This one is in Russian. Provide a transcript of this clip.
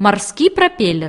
морский пропеллер